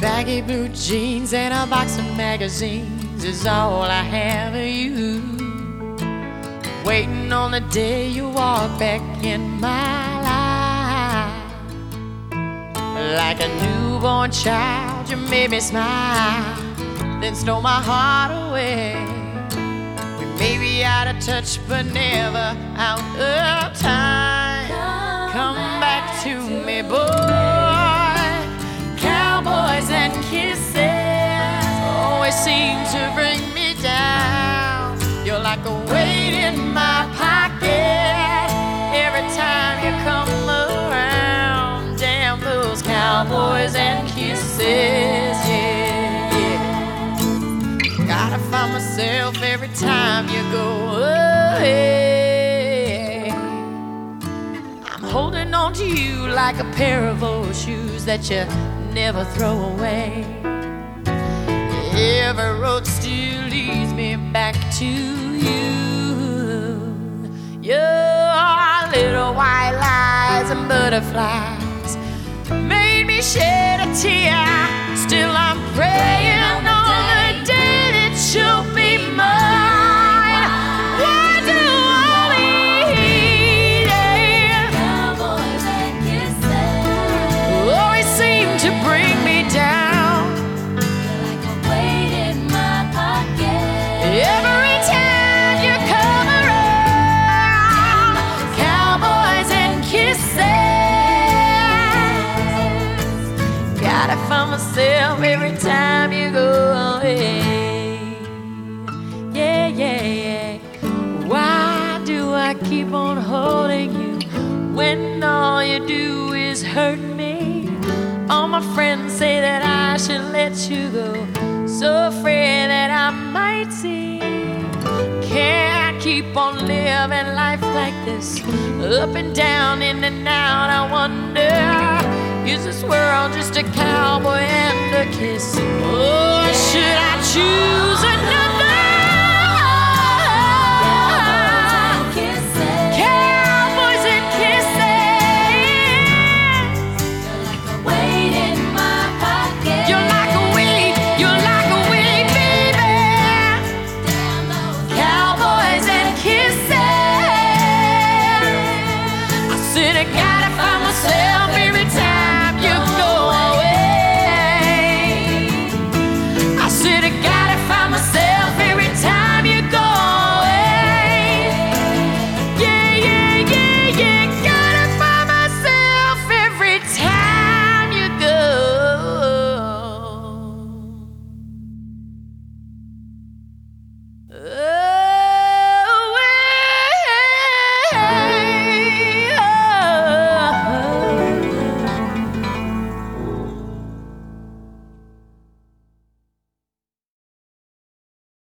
Baggy blue jeans and a box of magazines is all I have of you. Waiting on the day you walk back in my life. Like a newborn child, you made me smile, then stole my heart away. We may be out of touch, but never out of time. Come back myself every time you go away. I'm holding on to you like a pair of old shoes that you never throw away. Every road still leads me back to you. Your little white lies and butterflies made me shed a tear. Still, I'm praying seem to bring me down. Like a weight in my pocket. Every time you come around, cowboys and kisses. Gotta find myself every time you go away. Yeah, yeah, yeah. Why do I keep on holding you when all you do is hurt me? My friends say that I should let you go. So afraid that I might see. Can't keep on living life like this, up and down, in and out. I wonder, is this world just a cowboy and a kiss? Or should I choose go.